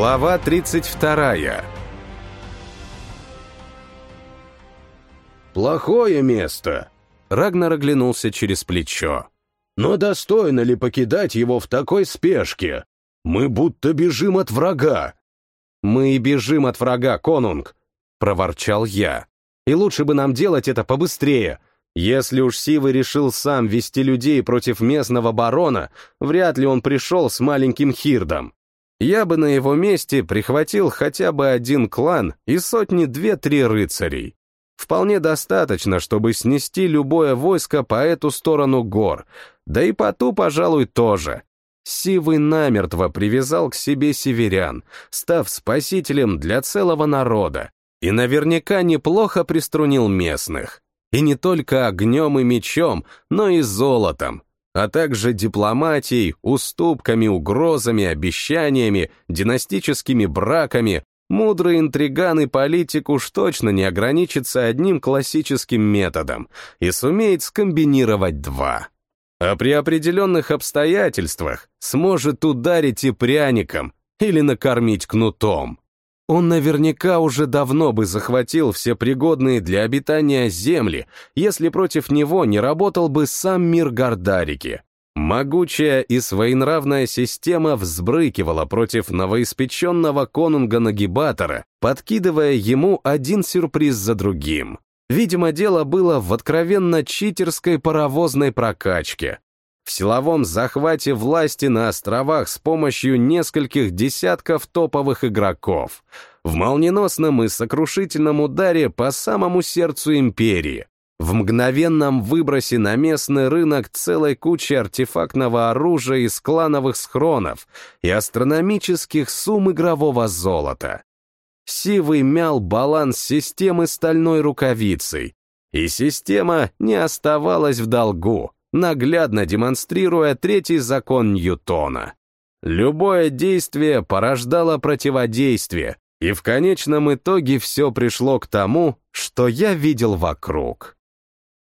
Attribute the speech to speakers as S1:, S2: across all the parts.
S1: Глава 32
S2: «Плохое место», —
S1: Рагнар оглянулся через плечо.
S2: «Но достойно ли покидать его в такой спешке? Мы будто бежим от врага».
S1: «Мы и бежим от врага, конунг», — проворчал я. «И лучше бы нам делать это побыстрее. Если уж Сивы решил сам вести людей против местного барона, вряд ли он пришел с маленьким хирдом. Я бы на его месте прихватил хотя бы один клан и сотни две-три рыцарей. Вполне достаточно, чтобы снести любое войско по эту сторону гор, да и по ту, пожалуй, тоже. Сивый намертво привязал к себе северян, став спасителем для целого народа, и наверняка неплохо приструнил местных. И не только огнем и мечом, но и золотом, а также дипломатией, уступками, угрозами, обещаниями, династическими браками, мудрый интриган и политик уж точно не ограничится одним классическим методом и сумеет скомбинировать два. А при определенных обстоятельствах сможет ударить и пряником или накормить кнутом. Он наверняка уже давно бы захватил все пригодные для обитания земли, если против него не работал бы сам мир Гардарики. Могучая и своенравная система взбрыкивала против новоиспеченного конунга-нагибатора, подкидывая ему один сюрприз за другим. Видимо, дело было в откровенно читерской паровозной прокачке в силовом захвате власти на островах с помощью нескольких десятков топовых игроков, в молниеносном и сокрушительном ударе по самому сердцу империи, в мгновенном выбросе на местный рынок целой кучи артефактного оружия из клановых схронов и астрономических сумм игрового золота. Сивый мял баланс системы стальной рукавицей, и система не оставалась в долгу наглядно демонстрируя третий закон Ньютона. Любое действие порождало противодействие, и в конечном итоге все пришло к тому, что я видел вокруг.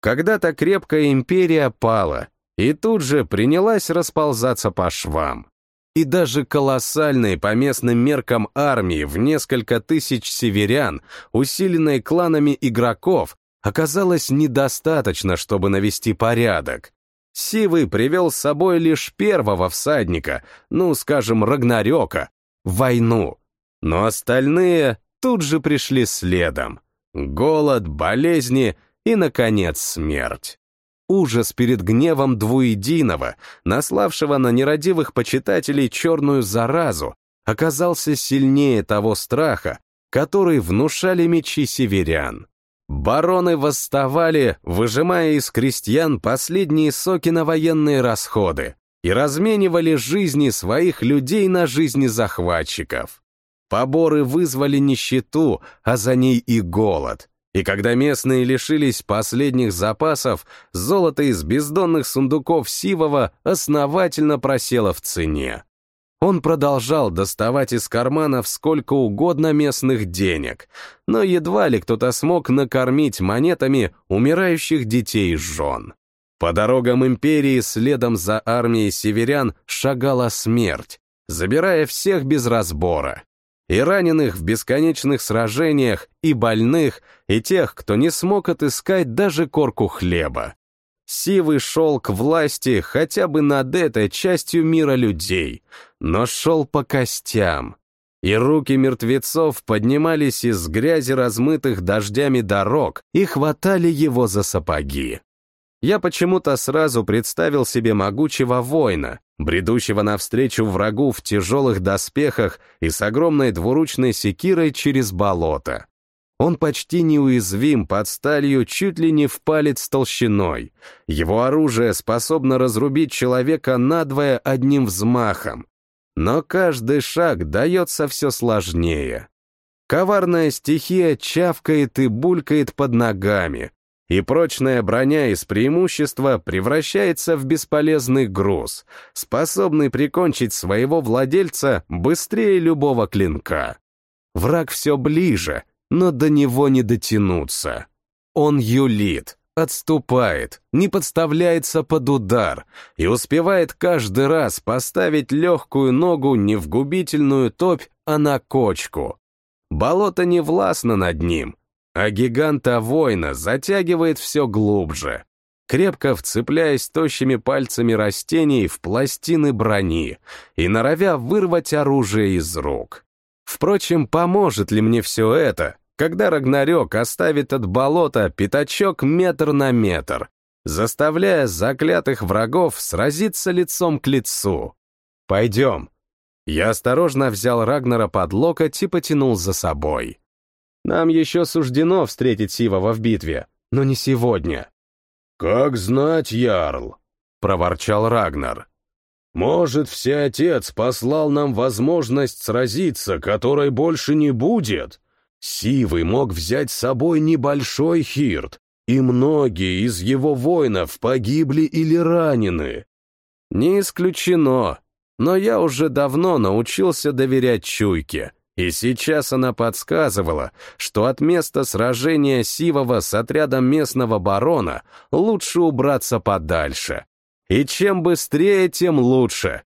S1: Когда-то крепкая империя пала, и тут же принялась расползаться по швам. И даже колоссальной по местным меркам армии в несколько тысяч северян, усиленной кланами игроков, оказалось недостаточно, чтобы навести порядок. Сивый привел с собой лишь первого всадника, ну, скажем, Рагнарёка, войну. Но остальные тут же пришли следом. Голод, болезни и, наконец, смерть. Ужас перед гневом двуединого, наславшего на нерадивых почитателей черную заразу, оказался сильнее того страха, который внушали мечи северян. Бароны восставали, выжимая из крестьян последние соки на военные расходы и разменивали жизни своих людей на жизни захватчиков. Поборы вызвали нищету, а за ней и голод. И когда местные лишились последних запасов, золото из бездонных сундуков Сивова основательно просело в цене. Он продолжал доставать из карманов сколько угодно местных денег, но едва ли кто-то смог накормить монетами умирающих детей и жен. По дорогам империи следом за армией северян шагала смерть, забирая всех без разбора. И раненых в бесконечных сражениях, и больных, и тех, кто не смог отыскать даже корку хлеба. Сивый шел к власти хотя бы над этой частью мира людей, но шел по костям. И руки мертвецов поднимались из грязи размытых дождями дорог и хватали его за сапоги. Я почему-то сразу представил себе могучего воина, бредущего навстречу врагу в тяжелых доспехах и с огромной двуручной секирой через болото. Он почти неуязвим под сталью чуть ли не в палец толщиной. Его оружие способно разрубить человека надвое одним взмахом. Но каждый шаг дается все сложнее. Коварная стихия чавкает и булькает под ногами, и прочная броня из преимущества превращается в бесполезный груз, способный прикончить своего владельца быстрее любого клинка. Враг все ближе — но до него не дотянуться. Он юлит, отступает, не подставляется под удар и успевает каждый раз поставить легкую ногу не в губительную топь, а на кочку. Болото не властно над ним, а гиганта-воина затягивает все глубже, крепко вцепляясь тощими пальцами растений в пластины брони и норовя вырвать оружие из рук. Впрочем, поможет ли мне все это, когда Рагнарёк оставит от болота пятачок метр на метр, заставляя заклятых врагов сразиться лицом к лицу? Пойдем. Я осторожно взял Рагнара под локоть и потянул за собой. Нам еще суждено встретить Сивова в битве, но не сегодня.
S2: «Как знать, Ярл!» — проворчал Рагнар. «Может, Всеотец послал нам возможность сразиться, которой больше не будет? Сивый мог взять с собой небольшой хирт, и многие из его воинов погибли или ранены».
S1: «Не исключено, но я уже давно научился доверять чуйке, и сейчас она подсказывала, что от места сражения Сивова с отрядом местного барона лучше убраться подальше. И чем быстрее, тем лучше.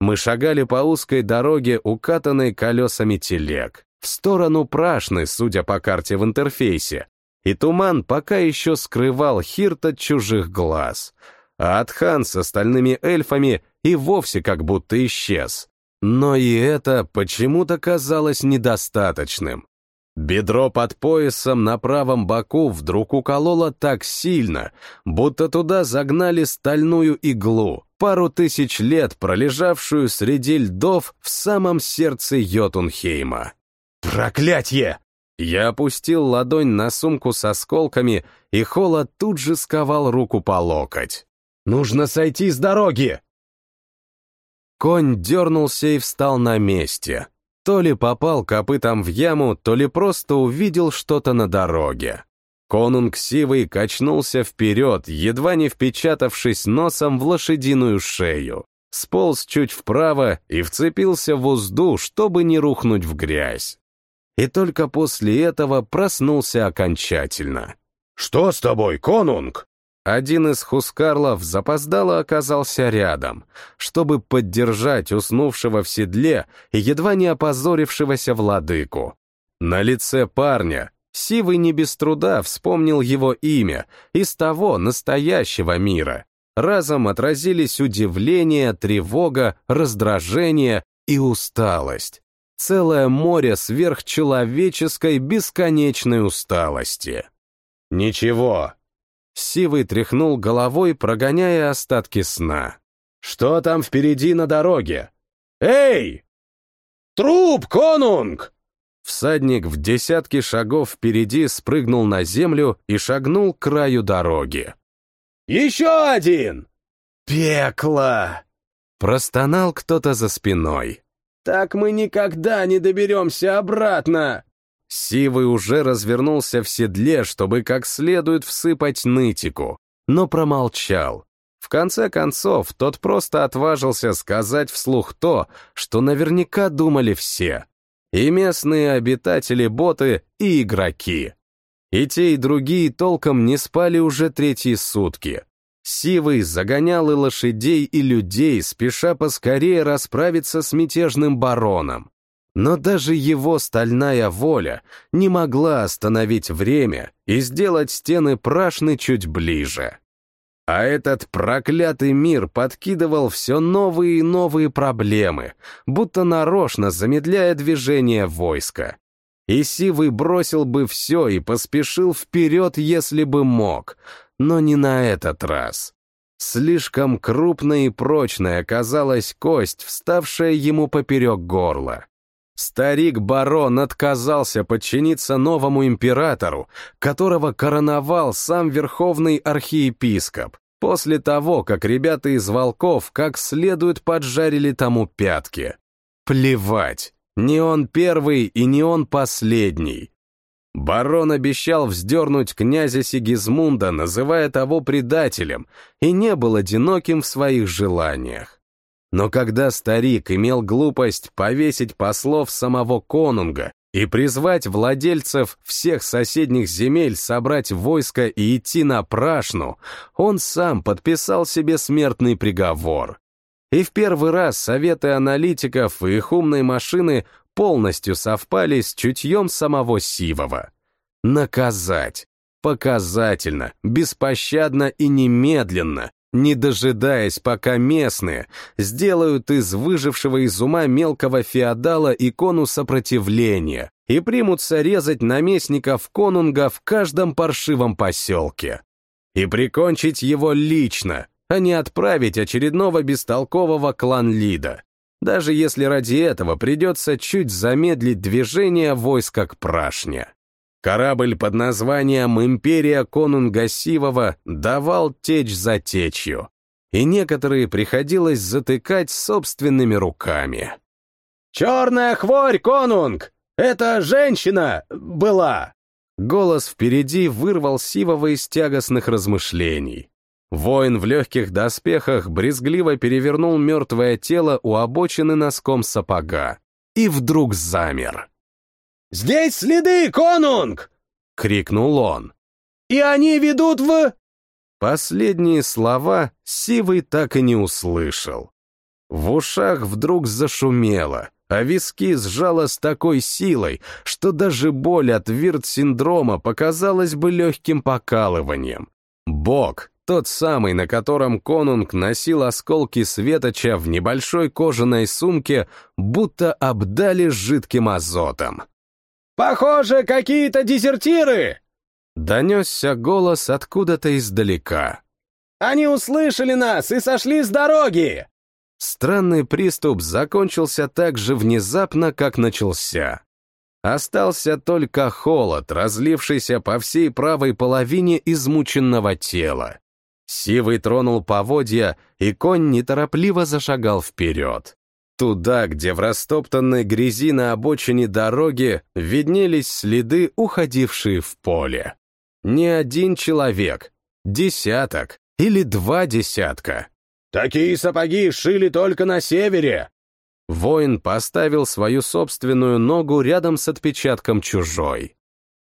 S1: Мы шагали по узкой дороге, укатанной колесами телег, в сторону Прашны, судя по карте в интерфейсе, и туман пока еще скрывал Хирт от чужих глаз, а Атхан с остальными эльфами и вовсе как будто исчез. Но и это почему-то казалось недостаточным. Бедро под поясом на правом боку вдруг укололо так сильно, будто туда загнали стальную иглу, пару тысяч лет пролежавшую среди льдов в самом сердце Йотунхейма. «Проклятье!» Я опустил ладонь на сумку с осколками, и холод тут же сковал руку по локоть. «Нужно сойти с дороги!» Конь дернулся и встал на месте. То ли попал копытом в яму, то ли просто увидел что-то на дороге. Конунг Сивый качнулся вперед, едва не впечатавшись носом в лошадиную шею. Сполз чуть вправо и вцепился в узду, чтобы не рухнуть в грязь. И только после этого проснулся окончательно.
S2: «Что с тобой, Конунг?»
S1: Один из хускарлов запоздало оказался рядом, чтобы поддержать уснувшего в седле и едва не опозорившегося владыку. На лице парня Сивый не без труда вспомнил его имя из того настоящего мира. Разом отразились удивление, тревога, раздражение и усталость. Целое море сверхчеловеческой бесконечной усталости. «Ничего, Сивый тряхнул головой, прогоняя остатки сна. «Что там впереди на дороге?» «Эй! Труп, конунг!» Всадник в десятки шагов впереди спрыгнул на землю и шагнул к краю дороги. «Еще один!» «Пекло!» Простонал кто-то за спиной. «Так мы никогда не доберемся обратно!» Сивый уже развернулся в седле, чтобы как следует всыпать нытику, но промолчал. В конце концов, тот просто отважился сказать вслух то, что наверняка думали все. И местные обитатели боты, и игроки. И те, и другие толком не спали уже третьи сутки. Сивый загонял и лошадей, и людей, спеша поскорее расправиться с мятежным бароном. Но даже его стальная воля не могла остановить время и сделать стены прашны чуть ближе. А этот проклятый мир подкидывал все новые и новые проблемы, будто нарочно замедляя движение войска. И Сивый бросил бы все и поспешил вперед, если бы мог, но не на этот раз. Слишком крупной и прочной оказалась кость, вставшая ему поперек горла. Старик-барон отказался подчиниться новому императору, которого короновал сам верховный архиепископ, после того, как ребята из волков как следует поджарили тому пятки. Плевать, не он первый и не он последний. Барон обещал вздернуть князя Сигизмунда, называя того предателем, и не был одиноким в своих желаниях. Но когда старик имел глупость повесить послов самого конунга и призвать владельцев всех соседних земель собрать войско и идти на Прашну, он сам подписал себе смертный приговор. И в первый раз советы аналитиков и их умной машины полностью совпали с чутьем самого Сивова. Наказать. Показательно, беспощадно и немедленно, не дожидаясь, пока местные сделают из выжившего из ума мелкого феодала икону сопротивления и примутся резать наместников конунга в каждом паршивом поселке. И прикончить его лично, а не отправить очередного бестолкового клан-лида, даже если ради этого придется чуть замедлить движение войска к Прашне. Корабль под названием «Империя Конунга Сивова» давал течь за течью, и некоторые приходилось затыкать собственными руками. «Черная хворь, Конунг! Это женщина была!» Голос впереди вырвал Сивова из тягостных размышлений. Воин в легких доспехах брезгливо перевернул мертвое тело у обочины носком сапога и вдруг замер. «Здесь следы, конунг!» — крикнул он. «И они ведут в...» Последние слова Сивый так и не услышал. В ушах вдруг зашумело, а виски сжало с такой силой, что даже боль от вирт-синдрома показалась бы легким покалыванием. Бог, тот самый, на котором конунг носил осколки светоча в небольшой кожаной сумке, будто обдали жидким азотом. «Похоже, какие-то дезертиры!» Донесся голос откуда-то издалека. «Они услышали нас и сошли с дороги!» Странный приступ закончился так же внезапно, как начался. Остался только холод, разлившийся по всей правой половине измученного тела. Сивый тронул поводья, и конь неторопливо зашагал вперед. Туда, где в растоптанной грязи на обочине дороги виднелись следы, уходившие в поле. Не один человек, десяток или два десятка. «Такие сапоги шили только на севере!» Воин поставил свою собственную ногу рядом с отпечатком чужой.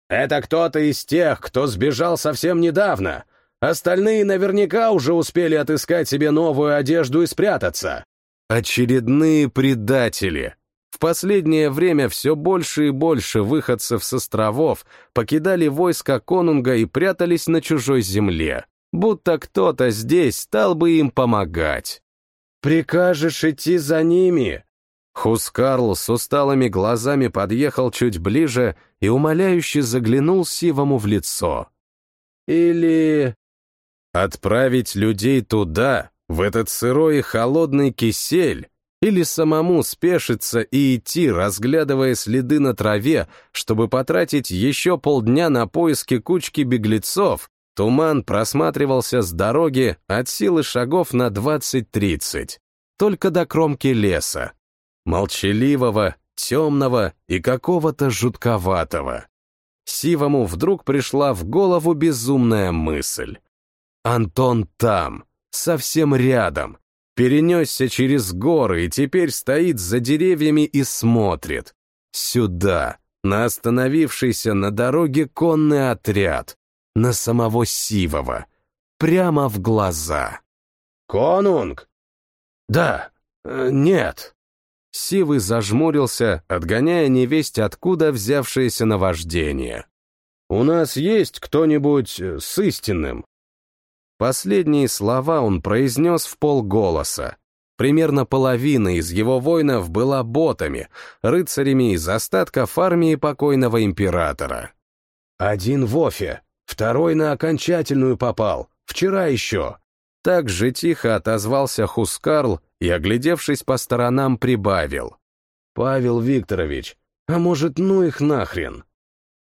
S1: «Это кто-то из тех, кто сбежал совсем недавно. Остальные наверняка уже успели отыскать себе новую одежду и спрятаться. Очередные предатели. В последнее время все больше и больше выходцев с островов покидали войска конунга и прятались на чужой земле, будто кто-то здесь стал бы им помогать. «Прикажешь идти за ними?» Хускарл с усталыми глазами подъехал чуть ближе и умоляюще заглянул Сивому в лицо. «Или...» «Отправить людей туда, в этот сырой и холодный кисель или самому спешиться и идти, разглядывая следы на траве, чтобы потратить еще полдня на поиски кучки беглецов, туман просматривался с дороги от силы шагов на 20-30, только до кромки леса, молчаливого, темного и какого-то жутковатого. Сивому вдруг пришла в голову безумная мысль. Антон там, совсем рядом, перенесся через горы и теперь стоит за деревьями и смотрит. Сюда, на остановившийся на дороге конный отряд, на самого Сивова, прямо в глаза. «Конунг?» «Да, э, нет». Сивый зажмурился, отгоняя невесть откуда взявшееся наваждение. «У нас есть кто-нибудь э, с истинным?» Последние слова он произнес в полголоса. Примерно половина из его воинов была ботами, рыцарями из остатков армии покойного императора. «Один в Офе, второй на окончательную попал, вчера еще». Так же тихо отозвался Хускарл и, оглядевшись по сторонам, прибавил. «Павел Викторович, а может, ну их нахрен?»